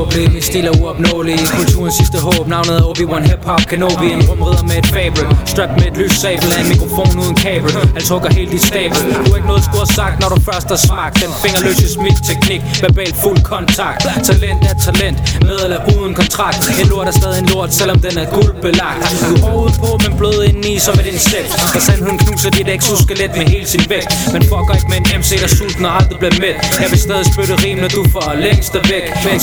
Forhåbentlig Min stil er uopnåelig. Kulturens sidste håb Navnet er Obi-Wan Hip Hop Kenobi. En rumridder med et fabel. Strap med et lys sabel Af en mikrofon uden kabel. Han trukker helt dit stabel. Du har ikke noget skulle have sagt Når du først har smagt. Den fingerløse smit teknik Verbal fuld kontakt. Talent er talent Med eller uden kontrakt. En lort er stadig en lort Selvom den er guldbelagt. Du er hård på Men blød indeni som et insekt. For sandheden knuser dit exoskelet med hele sin vægt. Men fucker ikke med en MC der er sulten og aldrig bliver mæt Jeg vil stadig spytte rim når du får længst væk. Men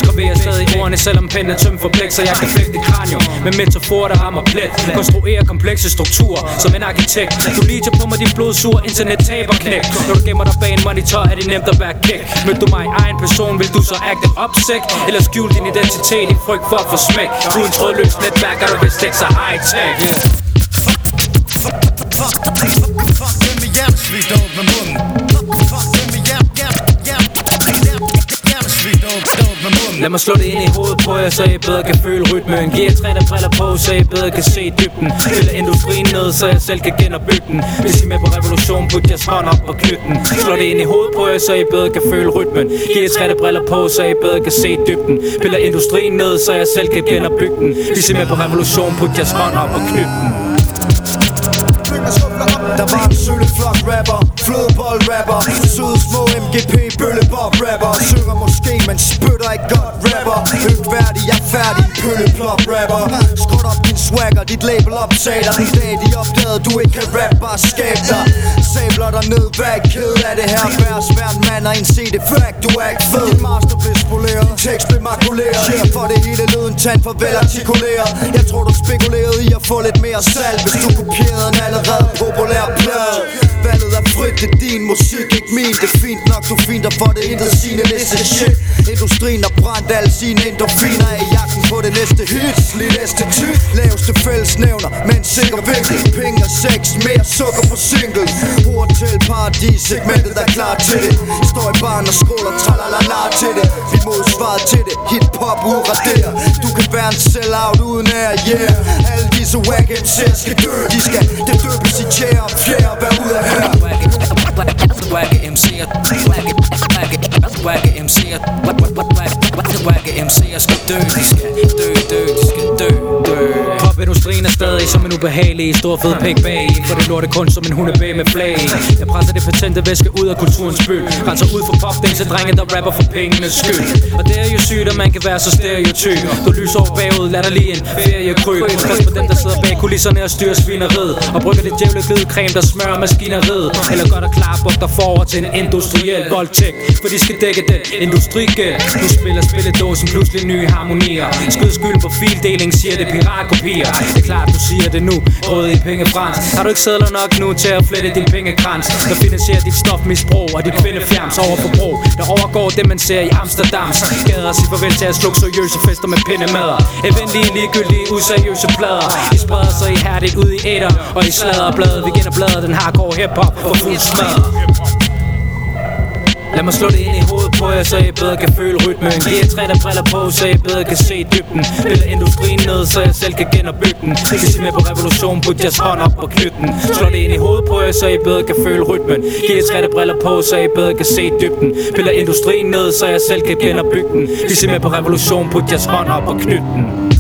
skroverer i ordene selvom pennen er tømt for blæk Så jeg kan flægte dit kranium med metafor der rammer plet Konstruere komplekse strukturer som en arkitekt Du liger på mig din blodsure, internet taber knæk Når du gemmer dig bag en monitor er det nemt at være kæk Mødte du mig i egen person vil du så agte opsæk Eller skjule din identitet i frygt for at få smæk Du er en trådløs netværk er du vist ikke så high-tech Fuck, fuck, fuck det med hjernesvigt over fuck, fuck, Fuck Lad mig slå det ind i hovedet på jer, så I bedre kan føle rytmen. Giv jer træner briller på, så I bedre kan se dybden. Spiller industrien ned, så jeg selv kan genopbygge den. Hvis I er med på revolution, put jeres hånd op og knyt den Slå det ind i hovedet på jer, så I bedre kan føle rytmen. Giv jer træner briller på, så I bedre kan se dybden. Spiller industrien ned, så jeg selv kan genopbygge den. Hvis I er med på revolution, put jeres hånd op og knyt den Der var en sølle flok rapper Flødebold rapper. Søde små MGP bøllebop rapper. Synger måske, men spytter ikke godt færdig Pølleplop rapper. Skrut op din swagger, dit label op Sagde en dag de opdagede, du ikke kan rap Bare skab dig. Sabler dig ned, hvad ked af det her. Vær svært mand og indse det fact Du er ikke fed. Din master blev spoleret Tekst blev makuleret. Shit for det hele lyden tand for velartikuleret Jeg tror du spekulerede i at få lidt mere salg. Hvis du kopierede en allerede populær plade. Valget er frit, det er din musik, ikke min. Det er fint nok, du finder for det intet sine næste shit. Industrien har brændt alle sine endorfiner af på det næste hit Slidt næste tyk, laveste fællesnævner Men sikker vinkel Penge og sex, mere sukker på single Hotel til paradis, segmentet er klar til det Står i barn og skåler, tralala til det Vi modsvarer til det, hip-hop uraderer Du kan være en sellout uden ære, yeah Alle disse wack MC'er skal dø, de skal det døbes i tjære og fjerde Vær ud af her Wack MC'er Wack wagge, wagge MC'er Popindustrien stadig som en ubehagelig Stor fed pæk bag. For det lorte kun som en hundebæg med flag. Jeg presser det patente væske ud af kulturens by Renser ud for popdance drenge der rapper for pengenes skyld. Og det er jo sygt at man kan være så stereotyp. Du lyser over bagud, lad dig lige en feriekryb Pas på dem der sidder bag kulisserne og styrer svineriet. Og brygger det djævle glidecreme der smører maskineriet. Eller godt og klar bugter forover til en industriel voldtægt. For de skal dække den industrigæld. Nu spiller spilledåsen pludselig nye harmonier. Skyd skylden på fildeling, siger det piratkopier klart du siger det nu, råd i pengefrans. Har du ikke sædler nok nu til at flette din pengekrans? Der finansierer dit stofmisbrug og dit på bro Der overgår det man ser i Amsterdams Gader sig farvel til at slukke seriøse fester med pindemader. Evenlige, ligegyldige, useriøse plader. I spreder sig ihærdigt ud i æder Og i sladderbladet, vi genopblader den hardcore hiphop for fuld smadret Lad mig slå det ind i hovedet på jer, så I bedre kan føle rytmen. Giv jer der briller på, så I bedre kan se dybden. Piller industrien ned, så jeg selv kan genopbygge den. Hvis I med på revolution, put jeres hånd op og knyt den Slå det ind i hovedet på jer, så I bedre kan føle rytmen. Giv jer der briller på, så I bedre kan se dybden. Piller industrien ned, så jeg selv kan genopbygge den. Hvis I med på revolution, put jeres hånd op og knyt den